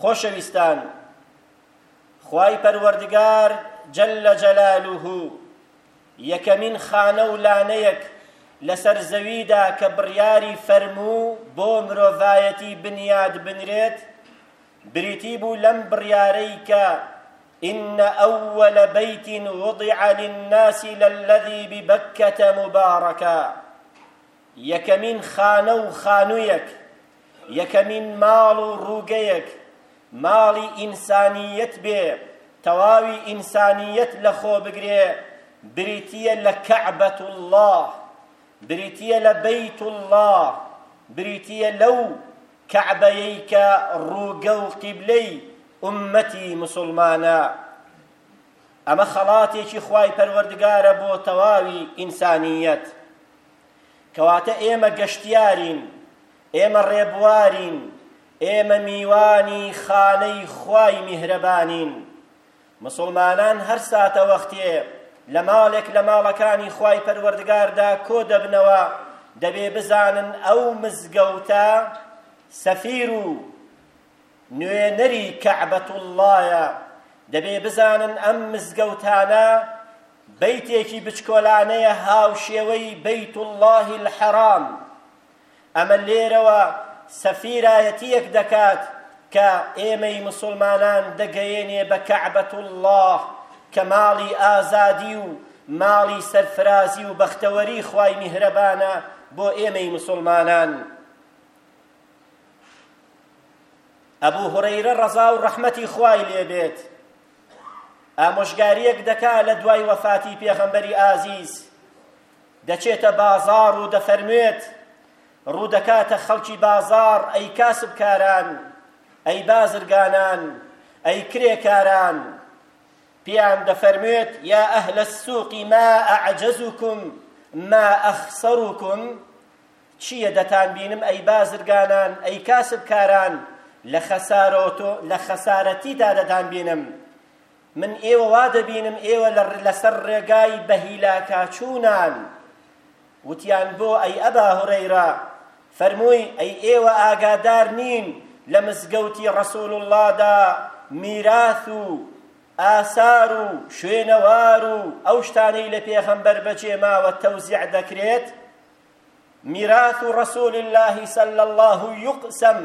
خۆشەویستان خوای پەروەردگار جل جلاله یەکەمین خانە و لانەیەک لەسەر زەویدا کە بڕیاری فەرموو بۆ مرۆڤایەتی بنیاد بنرێت بریتی بوو لەم بڕیارەی کە إن أول بيت وضع للناس للذي ببكة مباركا یەکەمین خانە و خانوویەک، یەکەمین ماڵ و ڕووگەیەک، ماڵی ئینسانییەت بێ، تەواوی ئینسانییەت لەخۆ بگرێ، بریتییە لە کەعبە اللە، بریتییە لە بەیت اللە، بریتییە لەو کەعبەیەی کە ڕووگە و قیبلەی ئوممەتی موسوڵمانە. ئەمە خەڵاتێکی خوای پەروەردگارە بۆ تەواوی ئینسانییەت. کەواتە ئێمە گەشتیارین، ئێمە ڕێبوارین، ئێمە میوانی خانەی خوای میهرەبانین. مسوڵمانان هەر ساتەوەختێ لە ماڵێک لە ماڵەکانی خوای پەروەردگاردا کۆ دەبنەوە دەبێ بزانن ئەو مزگەوتە سەفیر و نوێنەری کەعبەتوڵڵایە، دەبێ بزانن ئەم مزگەوتانە بەیتێکی بچکۆلانەیە هاوشێوەی بەیتوڵڵاهی الحەرام، ئەمە لێرەوە سەفیرایەتییەک دەکات کە ئێمەی موسڵمانان دەگەیەنێ بە کەعبەتوڵڵاه کە ماڵی ئازادی و ماڵی سەرفرازی و بەختەوەری خوای میهرەبانە بۆ ئێمەی موسڵمانان. ئەبو هورەیرە ڕەزا و ڕەحمەتی خوای لێبێت ئامۆژگاریەک دەکا لە دوای وەفاتی پێغەمبەری ئازیز دەچێتە بازار و دەفەرموێت ڕوودەکاتە خەڵکی بازار ئەی کاسبکاران ئەی بازرگانان ئەی کرێکاران پیان دەفەرموێت یا ئەهل السوق ما أعجزكم ما أخسركم چییە دەتانبینم ئەی بازرگانان، ئەی کاسبکاران، لە خەسارەوە لە خەسارەتیدا دەتانبینم. من ئێوە وا دەبینم ئێوە لەسەر ڕێگای بە هیلاکاچوونان. وتیان بۆ ئەی ئەبا هورەیرە فەرمووی ئەی ئێوە ئاگادار نین لە مزگەوتی ڕەسوڵ اللەدا میراث و ئاسار و شوێنەوار و ئەو شتانەی لە پێغەمبەر بەجێماوە تەوزیع دەکرێت میراث رسول الله صلی الله یقسم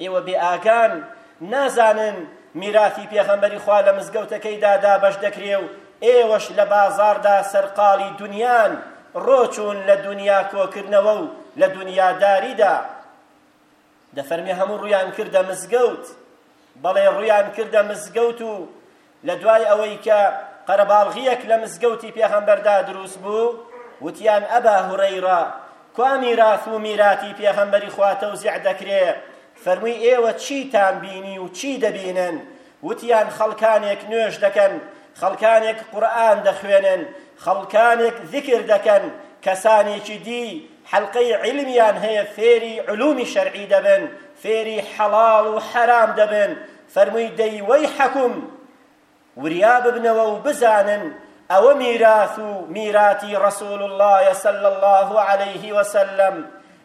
ئێوە بێ ئاگان نازانن میراثی پێغەمبەری خوا لە مزگەوتەکەیدا دابەش دەکرێ و ئێوەش لە بازاردا سەرقاڵی دنیان ڕۆچوون لە دنیا کۆکردنەوە و لە دنیاداریدا دەفەرمێ هەموو ڕویان کردە مزگەوت بەڵێ ڕویان کردە مزگەوت و لە دوای ئەوەی کە قەرەباڵغیەک لە مزگەوتی پێغەمبەردا دروست بوو وتیان ئەبا هورەیڕە کوا میراث و میراتی پێغەمبەری خوا تەوزیع دەکرێ فەرمووی ئێوە چیتان بینی و چی دەبینن وتیان خەڵکانێک نوێژ دەکەن، خەڵکانێک قورئان دەخوێنن، خەڵکانێک زیکر دەکەن، کەسانێکی دی حەلقەی عیلمیان هەیە فێری علومی شەرعی دەبن، فێری حەڵاڵ و حەرام دەبن، فەرمووی دەی وەیحەکوم وریا ببنەوە و بزانن ئەوە میراث و میراتی رسول اللە صلی اللە علیه وسلم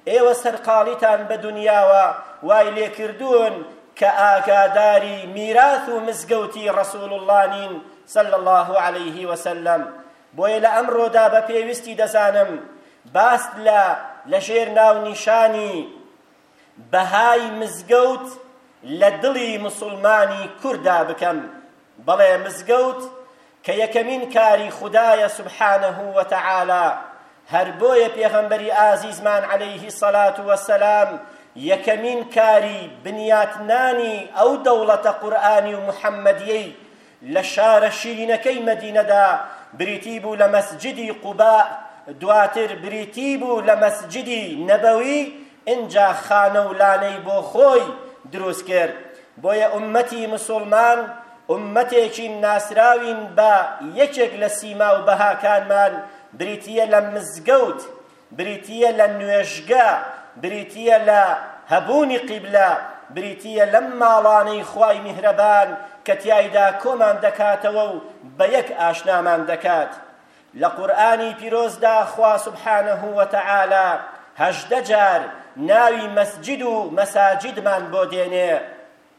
ئێوە سەرقاڵیتان بە دونیاوە وای لێکردوون کە ئاگاداری میراث و مزگەوتی رسول اللە نین صلی اللە علیه وسلم بۆیە لە ئەمڕۆدا بە پێویستی دەزانم باس لە لەژێر ناونیشانی بەهای مزگەوت لە دڵی مسلمانی کوردا بکەم بەڵێ مزگەوت کە یەکەمین کاری خودایە سبحانە وتعالی هەر بۆیە پێغەمبەری ئازیزمان علیه الصلاة والسلام یەکەمین کاری بنیاتنانی ئەو دەوڵەتە قورئانی و محەممەدیەی لە شارە شیرینەکەی مەدینەدا بریتی بوو لە مەسجدی قوبا دواتر بریتی بوو لە مەسجدی نەبەوی ئینجا خانە و لانەی بۆ خۆی دروست کرد بۆیە ئومەتی مسلمان ئوممەتێکین ناسراوین بە یەکێک لە سیما و بەهاکانمان بریتییە لە مزگەوت، بریتییە لە نوێژگە، بریتییە لە هەبوونی قیبلە، بریتییە لەم ماڵانەی خوای میهرەبان کە تیایدا کۆمان دەکاتەوە و بە یەک ئاشنامان دەکات. لە قورئانی پیرۆزدا خوا سبحانە وتعالی هەژدە جار ناوی مەسجد و مەساجدمان بۆ دێنێ.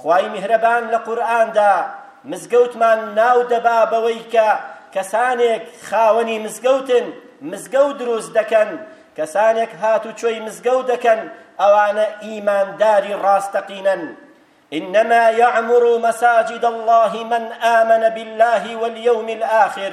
خوای میهرەبان لە قورئاندا مزگەوتمان ناو دەبا بەوەی کە کەسانێک خاوەنی مزگەوتن مزگەوت دروست دەکەن کەسانێک هاتوچۆی مزگەوت دەکەن ئەوانە ئیمانداری ڕاستەقینەن إنما يعمر مساجد الله من آمن بالله واليوم الآخر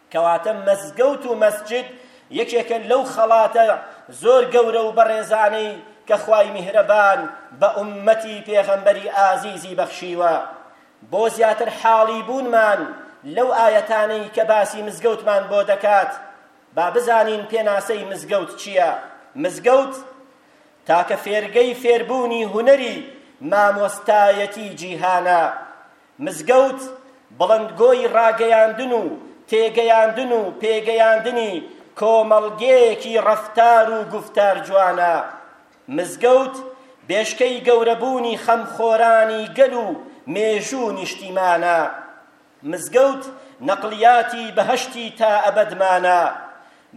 کەواتە مزگەوت و مەسجد یەکێکە لەو خەڵاتە زۆر گەورە و بەڕێزانەی کە خوای میهرەبان بە ئوممەتی پێغەمبەری ئازیزی بەخشیوە بۆ زیاتر حاڵی بوونمان لەو ئایەتانەی کە باسی مزگەوتمان بۆ دەکات با بزانین پێناسەی مزگەوت چییە مزگەوت تاکە فێرگەی فێربوونی هونەری مامۆستایەتی جیهانە مزگەوت بڵندگۆی ڕاگەیاندن و تێگەیاندن و پێگەیاندنی کۆمەڵگەیەکی ڕەفتار و گوفتار جوانە. مزگەوت بێشکەی گەورەبوونی خەمخۆرانی گەل و مێژوو و نیشتیمانە. مزگەوت نەقڵیاتی بەهەشتی تا ئەبەدمانە.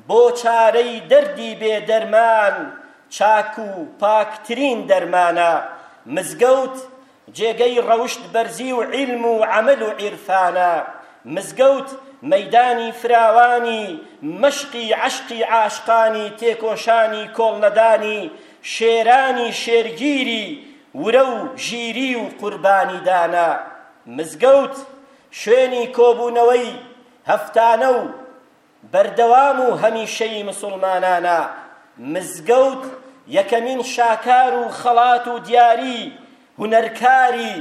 بۆ چارەی دەردی بێ دەرمان چاک و پاکترین دەرمانە. مزگەوت جێگەی ڕەوشت بەرزی و عیلم و عەمەل و عیرفانە، مزگەوت مەیدانی فراوانی مەشقی عەشقی عاشقانی تێکۆشانی کۆڵنەدانی شێرانی شێرگیری ورە و ژیری و قوربانیدانە، مزگەوت شوێنی کۆبوونەوەی هەفتانە و بەردەوام و هەمیشەیی مسوڵمانانە، مزگەوت یەکەمین شاکار و خەڵات و دیاری هونەرکاری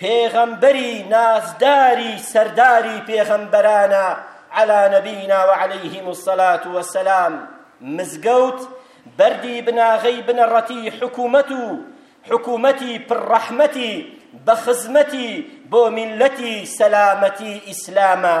پێغەمبەری نازداری سەرداری پێغەمبەرانە علی نبینا و علیهم الصلوة و السلام، مزگەوت بەردی بناغەی بنەڕەتی حکومەت و حکومەتی پڕ ڕەحمەتی بە خزمەتی بۆ میللەتی سەلامەتی ئیسلامە.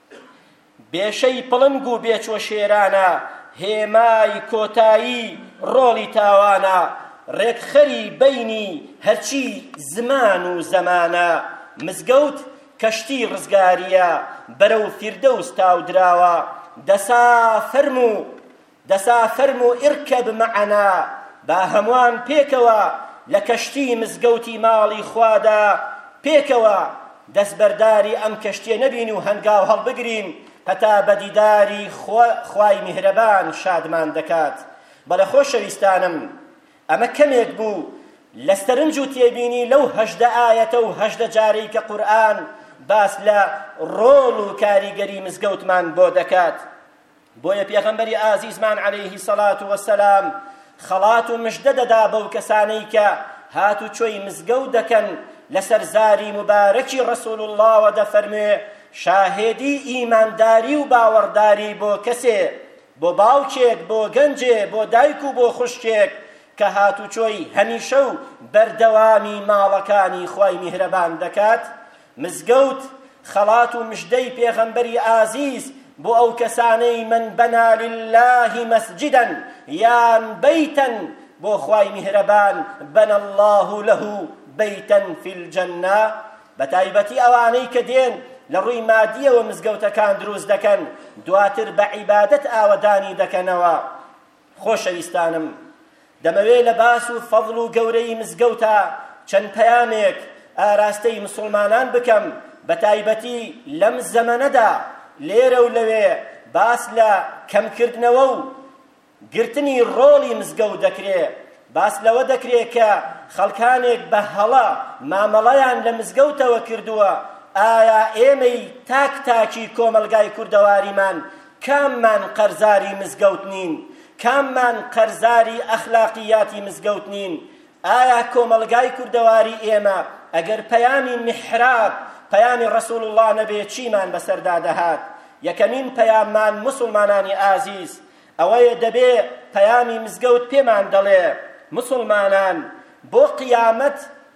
بێشەی پڵنگ و بێچوە شێرانە، هێمای کۆتایی ڕۆڵی تاوانە، ڕێکخەری بەینی هەرچی زمان و زەمانە، مزگەوت کەشتی ڕزگارییە، بەرەو فیردەوس تاودراوە، دەسا فەرموو! دەسا فەرموو ارکب معنا، با هەموان پێکەوە لە کەشتی مزگەوتی ماڵی خوادا پێکەوە دەستبەرداری ئەم کەشتیە نەبین و هەنگاو هەڵبگرین هەتا بە دیداری خوا، خوای میهرەبان، شادمان دەکات. بەڵێ خۆشەویستانم ئەمە کەمێک بوو لە سەرنج و تێبینی لەو هەژدە ئایەتە و هەژدە جارەی کە قورئان باس لە ڕۆڵ و کاریگەری مزگەوتمان بۆ دەکات. بۆیە پێغەمبەری ئازیزمان عەلەیه سەڵات وەسەلام خەڵات و مژدە دەدا بەو کەسانەی کە هاتوچۆی مزگەوت دەکەن لەسەر زاری مبارەکی ڕسول اللەوە دەفەرموێ شاهێدی ئیمانداری و باوەڕداری بۆ کەسێ بۆ باوکێک بۆ گەنجێ بۆ دایک و بۆ خوشکێک کە هاتوچۆی هەمیشە و بەردەوامی ماڵەکانی خوای میهرەبان دەکات مزگەوت خەڵات و مژدەی پێغەمبەری ئازیز بۆ ئەو کەسانەی من بەنا لله مەسجدەن یان بەیتەن بۆ خوای میهرەبان بەن الله له بەیتەن فی الجنە بە تایبەتی ئەوانەی کە دێن لە ڕووی مادیەوە مزگەوتەکان دروست دەکەن دواتر بە عیبادەت ئاوەدانی دەکەنەوە خۆشەویستانم دەمەوێ لە باس و فەضل و گەورەی مزگەوتا چەند پەیامێک ئاراستەی مسوڵمانان بکەم بە تایبەتی لەم زەمەنەدا لێرە و لەوێ باس لە کەمکردنەوە و گرتنی ڕۆڵی مزگەوت دەکرێ باس لەوە دەکرێت کە خەڵکانێک بە هەڵە مامەڵەیان لە مزگەوتەوە کردووە ئایا ئێمەی تاک تاکی کۆمەلگای کوردەواریمان کاممان قەرزاری مزگەوت نین؟ کاممان قەرزاری ئەخلاقیاتی مزگەوت نین؟ ئایا کۆمەڵگای کوردەواری ئێمە ئەگەر پەیامی میحراب پەیامی ڕەسوڵ اللە نەبێ چیمان بەسەردا دەهات؟ یەکەمین پەیاممان موسڵمانانی ئازیز ئەوەیە دەبێ پەیامی مزگەوت پێمان دەڵێ موسڵمانان بۆ قیامەت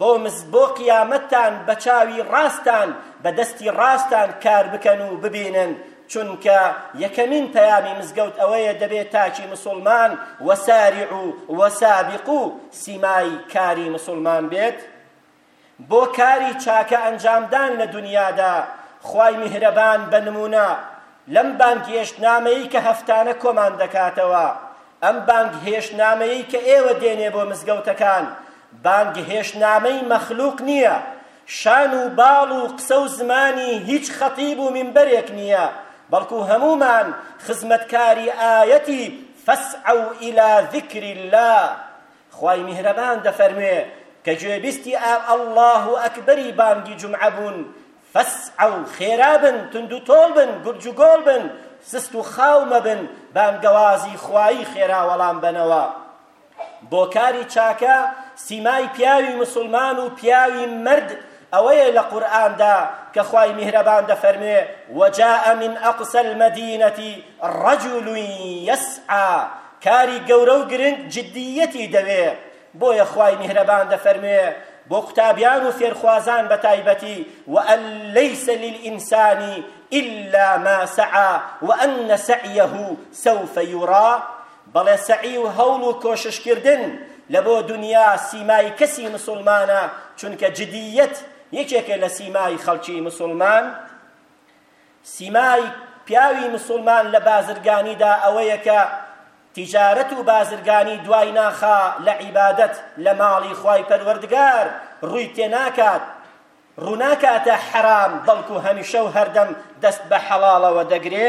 بۆ مز بۆ قیامەتتان بە چاوی ڕاستتان بە دەستی ڕاستتان کار بکەن و ببینن چونکە یەکەمین پەیامی مزگەوت ئەوەیە دەبێ تاکی مسوڵمان وسارعو وسابقو سیمای کاری مسوڵمان بێت بۆ کاری چاکە ئەنجامدان لە دنیادا خوای میهرەبان بە نمونە لەم بانگهێشتنامەی کە هەفتانە کۆمان دەکاتەوە ئەم بانگهێشتنامەیەی کە ئێوە دێنێ بۆ مزگەوتەکان بانگهێشتنامەی مەخلوق نییە، شان و باڵ و قسە و زمانی هیچ خەتیب و مینبەرێک نییە، بەڵکو هەموومان خزمەتکاری ئایەتی فسعوا الی ذکر اللە خوای میهرەبان دەفەرموێ کە گوێبیستی ئەڵڵا هو ئەکبەری بانگی جومعە بوون، فەسعەو، خێرا بن، توندوتۆڵ بن، گورج و گۆڵ بن، سست و خاو مەبن، بانگەوازی خوایی خێرا وەڵام بەنەوە. بۆ کاری چاکە، سیمای پیاوی موسڵمان و پیاوی مەرد ئەوەیە لە قورئاندا کە خوای میهرەبان دەفەرموێ، وجاء من اقصی المدینە رجل یسعی کاری گەورە و گرنگ جدییەتی دەوێ، بۆیە خوای میهرەبان دەفەرموێ بۆ قوتابیان و فێرخوازان بەتایبەتی وئەن لەیس للئینسانی ئیلا ما سعا وئەن سعیه سوف یرا بەڵێ سەعی و هەوڵ و کۆششکردن لە بۆ دنیا سیمای کەسی مسلمانە چونکە جدیت یەکێکە لە سیمای خەڵکی مسلمان سیمای پیاوی مسوڵمان لە بازرگانیدا ئەوەیە کە تیجارەت و بازرگانی دوای ناخا لە عیبادەت لە ماڵی خوای پەروەردگار ڕووی تێناکات ڕووناکاتە حەرام بەڵکو هەمیشە و هەردەم دەست بە حەڵاڵەوە دەگرێ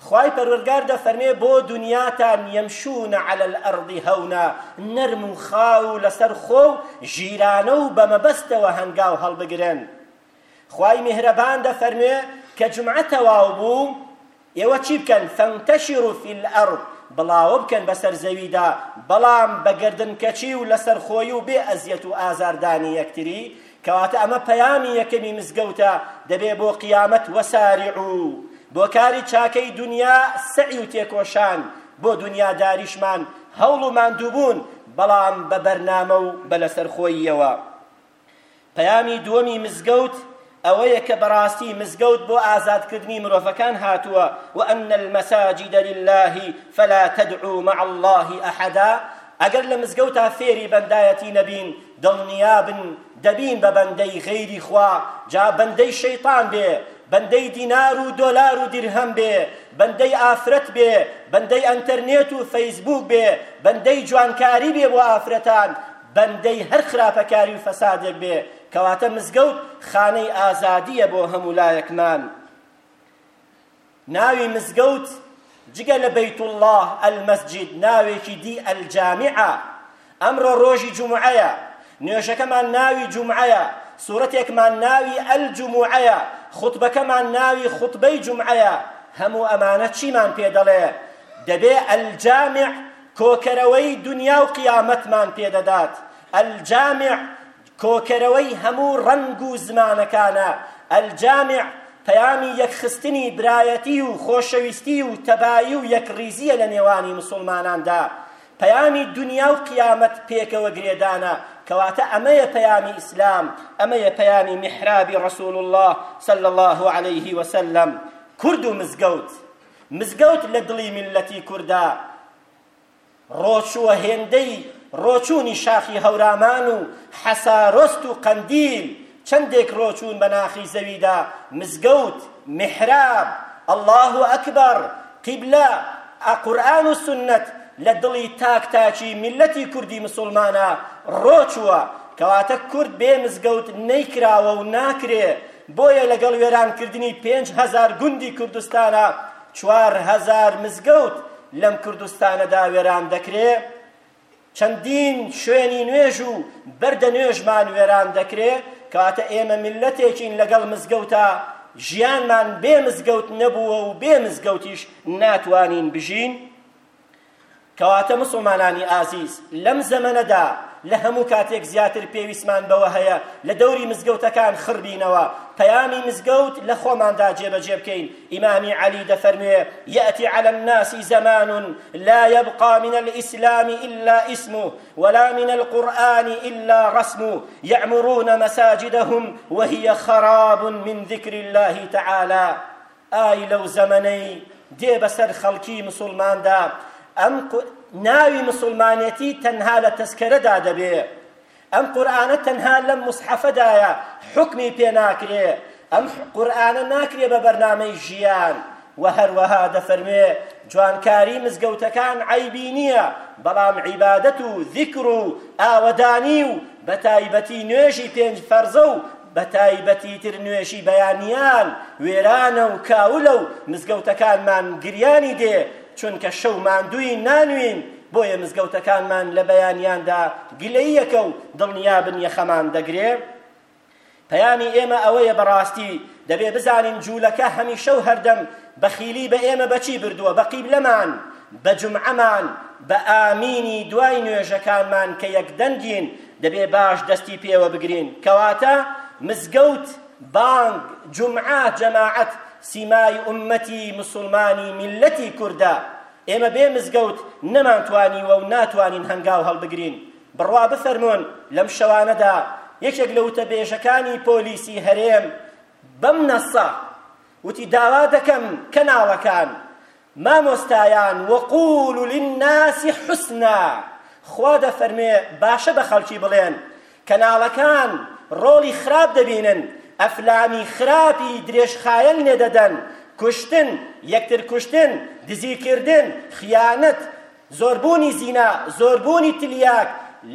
خوای پەروەرگار دەفەرمێ بۆ دونیاتان یمشون علی الارض هونا نەرم و خاو و لەسەر خۆ و ژیرانە و بەمەبەستەوە هەنگاو هەڵبگرن خوای میهرەبان دەفەرمێ کە جومعە تەواو بوو ئێوە چی بکەن فانتشروا فی الارض بڵاوە بکەن بەسەر زەویدا بەڵام بەگردنکەچی و لەسەر خۆی و بێ ئەزیەت و ئازاردانی یەکتری کەواتە ئەمە پەیامی یەکەمی مزگەوتە دەبێ بۆ قیامەت وەساریعو بۆ کاری چاکەی دونیا سەعی و تێکۆشان بۆ دونیاداریشمان هەوڵ و ماندووبوون بەڵام بە بەرنامە و بە لەسەر خۆییەوە پەیامی دووەمی مزگەوت ئەوەیە کە بەڕاستی مزگەوت بۆ ئازادکردنی مرۆڤەکان هاتووە و ئەن المساجد لله فلا تدعو مع الله احدا ئەگەر لە مزگەوتا فێری بەندایەتی نەبین دڵنیابن دەبین بە بەندەی غەیری خوا جا بەندەی شەیتان بێ بەندەی دینار و دۆلار و دیرهەم بێ بەندەی ئافرەت بێ بەندەی ئەنتەرنێت و فەیسبووک بێ بەندەی جوانکاری بێ بۆ ئافرەتان بەندەی هەر خراپەکاری و فەسادێک بێ کەواتە مزگەوت خانەی ئازادیە بۆ هەموو لایەکمان ناوی مزگەوت جگە لە بەیت اللە المسجد ناوێکی دی الجامعە ئەمڕۆ ڕۆژی جومعەیە نوێژەکەمان ناوی جومعەیە سورەتێکمان ناوی الجمعەیە خطبەکەمان ناوی خطبەی جومعەیە هەموو ئەمانە چیمان پێ دەڵێ دەبێ الجامع کۆکەرەوەی دنیا و قیامەتمان پێدەدات الجامع کۆکەرەوەی هەموو ڕەنگ و زمانەکانە، الجامع، پەیامی یەکخستنی برایەتی و خۆشەویستی و تەبایی و یەکڕیزییە لە نێوانی مسوڵماناندا، پەیامی دونیا و قیامەت پێکەوە گرێدانە، کەواتە ئەمەیە پەیامی ئیسلام، ئەمەیە پەیامی میحرابی ڕەسول اللە صلی اللە علیە و سلم، کورد و مزگەوت، مزگەوت لە دڵی میللەتی کوردە، ڕۆچووە هێندەی ڕۆچوونی شاخی هەورامان و حەسارۆست و قەندیل چەندێک ڕۆچوون بە ناخی زەویدا مزگەوت، میحراب، اللە اکبر، قیبلە، قورئان و سوننەت لە دڵی تاک تاکی میللەتی کوردی مسوڵمانا ڕۆچووە کەواتە کورد بێ مزگەوت نەیکراوە و ناکرێ بۆیە لەگەڵ وێرانکردنی پێنج هەزار گوندی کوردستانا چوار هەزار مزگەوت لەم کوردستانەدا وێران دەکرێ، چەندین شوێنی نوێژ و بەردە نوێژمان وێران دەکرێ، کەواتە ئێمە میللەتێکین لەگەڵ مزگەوتا ژیانمان بێ مزگەوت نەبووە و بێ مزگەوتیش ناتوانین بژین. کەواتە مسوڵمانانی ئازیز لەم زەمەنەدا لە هەموو کاتێک زیاتر پێویستمان بەوە هەیە لە دەوری مزگەوتەکان خڕبینەوە پەیامی مزگەوت لە خۆماندا جێبەجێ بکەین ئیمامی عەلی دەفەرموێ یەتی علی الناس زمان لا يبقى من الإسلام إلا اسمه ولا من القرآن إلا رسمه يعمرون مساجدهم وهي خراب من ذكر الله تعالى ئای لەو زەمەنەی دێ بەسەر خەڵکی مسوڵماندا ئەم ناوی مسوڵمانێتی تەنها لە تەسکەرەدا دەبێ ئەم قورآانە تەنها لەم مسحەفەدایە حکمی پێ ناکرێ ئەم قورآانە ناکرێ بە بەرنامەی ژیان و هەروەها دەفەرمێ جوانکاری مزگەوتەکان عیبی نییە بەڵام عیبادەت و ذیکر و ئاوەدانی و بە تایبەتی نوێژی پێنج فەرزە و بەتایبەتی تر نوێژی بەیانیان وێرانە و کاولە و مزگەوتەکانمان گریانی دێ چونکە شەو ماندووین نانوین بۆیە مزگەوتەکانمان لە بەیانیاندا گلەییەکە و دڵنیابن یەخەمان دەگرێ پەیامی ئێمە ئەوەیە بەڕاستی دەبێ بزانین جوولەکە هەمیشە و هەردەم بەخیلی بە ئێمە بەچی بردووە بە قیبلەمان بە جمعەمان بە ئامینی دوای نوێژەکانمان کە یەکدەنگین دەبێ باش دەستی پێوە بگرین کەواتە مزگەوت بانگ جمعە جەماعەت سیمای ئومەتی مسلمانی میلەتی کوردە ئێمە بێ مزگەوت نەمانتوانیوە و ناتوانین هەنگاو هەڵبگرین بڕوا بفەرمۆن لەم شەوانەدا یەکێک لە وتەبێژەکانی پۆلیسی هەرێم بەم نەسە وتی داوا دەکەم کەناڵەکان مامۆستایان وقول للناس حسنا خوا دەفەرمێ باشە بە خەڵکی بڵێن کەناڵەکان ڕۆڵی خراپ دەبینن ئەفلامی خراپی درێژخایەن لێدەدەن کوشتن یەکتر کوشتن دزیکردن خیانەت زۆربوونی زینا، زۆربوونی تلیاک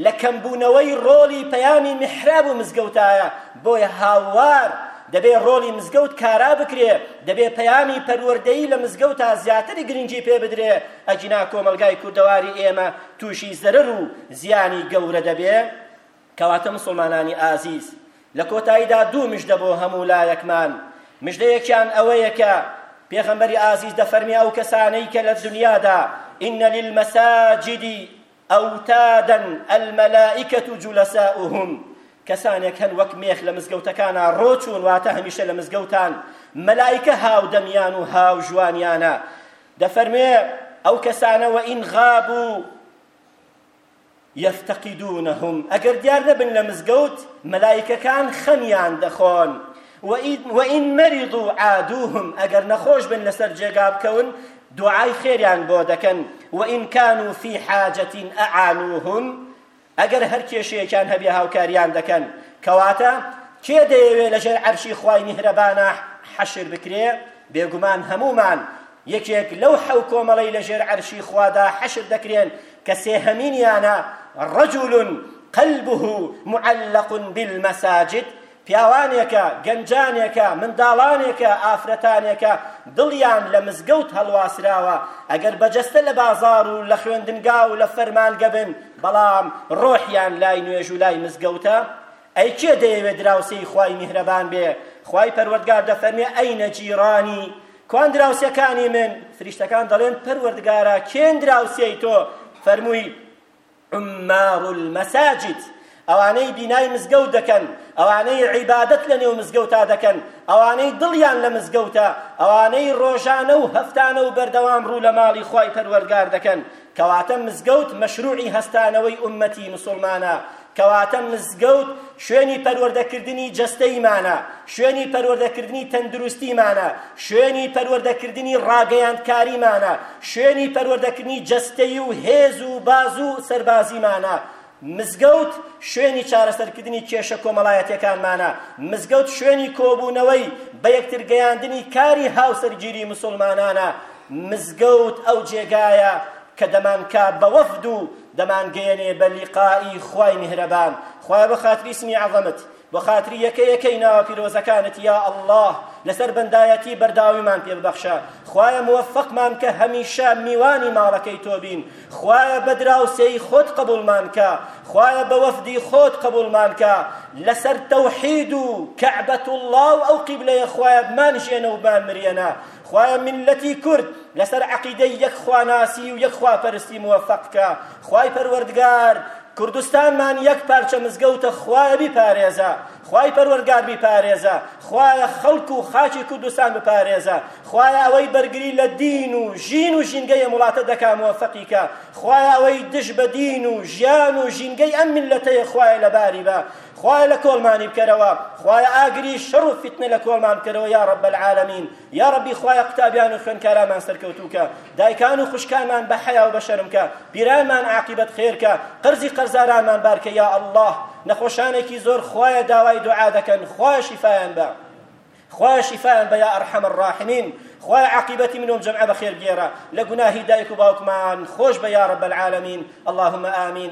لە کەمبوونەوەی ڕۆڵی پەیامی میحراب و مزگەوتایە، بۆیە هاووار دەبێ ڕۆڵی مزگەوت کارا بکرێ، دەبێ پەیامی پەروەردەیی لە مزگەوتا زیاتر گرنگی پێ بدرێ، ئەگینا کۆمەڵگای کوردەواری ئێمە تووشی زەرەر و زیانی گەورە دەبێ. کەواتە مسوڵمانانی ئازیز لە کۆتاییدا دوو مژدە بۆ هەموو لایەکمان مژدەیەکیان ئەوەیە کە پێغەمبەری ئازیز دەفەرمی ئەو کەسانەی کە لە دنیادا ئینە للمەساجدی ئەوتادەن ئەلمەلائیکەت و جولەساؤهم کەسانێک هەن وەک مێخ لە مزگەوتەکانە ڕۆچوون واتە هەمیشە لە مزگەوتان مەلائیکە هاودەمیان و هاوژوانیانە دەفەرمێ ئەو کەسانە وە ئین غابوو یفتقدونهم ئەگەر دیار نەبن لە مزگەوت مەلایکەکان خەمیان دەخۆن وئین مەریضو عادوهم ئەگەر نەخۆش بن لەسەر جێگا بکەون دوعای خێریان بۆ دەکەن وئین کانو فی حاجەتین ئەعانوهم ئەگەر هەر کێشەیەکیان هەبێ هاوکاریان دەکەن کەواتە کێ دەیەوێ لەژێر عەرشی خوای میهرەبانە حەشر بکرێ بێگومان هەمومان یەکێک لەو حەو کۆمەڵەی لەژێر عەرشی خوادا حەشر دەکرێن کە سێهەمینیانە رجل قلبه معلق بالمساجد پیاوانێکە، گەنجانێکە، منداڵانێکە، ئافرەتانێکە دڵیان لە مزگەوت هەڵواسراوە، ئەگەر بە جەستە لە بازاڕ و لە خوێندنگا و لە فەرمانگە بن، بەڵام ڕۆحیان لای نوێژ و لای مزگەوتە، ئەی کێ دەیەوێ دراوسێی خوای میهرەبان بێ خوای پەروەردگار دەفەرمێ ئەی نەجیڕانی کوان دراوسێکانی من فریشتەکان دەڵێن پەروەردگارە کێن دراوسێی تۆ فەرمووی عمار المساجد ئەوانەی بینای مزگەوت دەکەن ئەوانەی عیبادەت لە نێو مزگەوتا دەکەن ئەوانەی دڵیان لە مزگەوتە ئەوانەی ڕۆژانە و هەفتانە و بەردەوام ڕوو لە ماڵی خوای پەروەردگار دەکەن کەواتە مزگەوت مەشروعی هەستانەوەی ئوممەتی مسوڵمانە، کەواتە مزگەوت شوێنی پەروەردەکردنی جەستەیمانە، شوێنی پەروەردەکردنی تەندروستیمانە، شوێنی پەروەردەکردنی ڕاگەیاندکاریمانە، شوێنی پەروەردەکردنی جەستەیی و هێز و بازوو سەربازیمانە، مزگەوت شوێنی چارەسەرکردنی کێشە کۆمەڵایەتیەکانمانە، مزگەوت شوێنی کۆبوونەوەی بەیەکتر گەیاندنی کاری هاوسەرگیری مسوڵمانانە، مزگەوت ئەو جێگایە کە دەمانکا بە وەفد و دەمانگەیەنێ بە لیقائی خوای میهرەبان، خوایە بەخاتری اسمی عظمت، بەخاتری یەکە یەکەی ناوە پیرۆزەکانت یا اللە لەسەر بەندایەتی بەرداویمان پێ ببەخشە خوایە موفقمان کە هەمیشە میوانی ماڵەکەی تۆ بین خوایە بە دراوسێی خۆت قبولمان کە خوایە بە وەفدی خۆت قبولمان کە لەسەر تەوحید و کەعبەت اللە و ئەو قیبلەیە خوایە بمان ژێنە و بمان مریەنە خوایە ملەتی کورد لەسەر عقیدەی یەک خواناسی و یەک خواپەرستی موفق کە خوای پەروەردگار کوردستانمان یەک پارچە مزگەوتە خوایە بیپارێزە خوای پەروەردگار بیپارێزە خوایە خەڵک و خاچی کوردستان بپارێزە خوایە ئەوەی بەرگری لە دین و ژین و ژینگەی ئەم وڵاتە دەکا موفقیکە خوایە ئەوەی دژ بە دین و ژیان و ژینگەی ئەم میللەتەیە خوایە لەباری بە خوایە لە کۆڵمانی بکەرەوە خوایە ئاگری شەڕ و فیتنە لە کۆڵمان بکەرەوە یا رب العالمین یا ربی خوایە قوتابیان و خوێنکارانمان سەرکەوتووکە دایکان و خوشکانمان بە حەیا و بە شەرم کە، پیرانمان عاقیبەت خێر کە، قەرزی قەرزارانمان بار کە یا اللە، نەخۆشانێکی زۆر خوایە داوای دوعا دەکەن خوایە شیفایان بە، خوایە شیفایان بە یا ارحم الراحمین، خوایە عاقیبەتی من و ئەم جەمعە بەخێر بگێڕە، لە گوناهی دایک و باوکمان خۆش بە یا رب العالمین، اللهم آمین.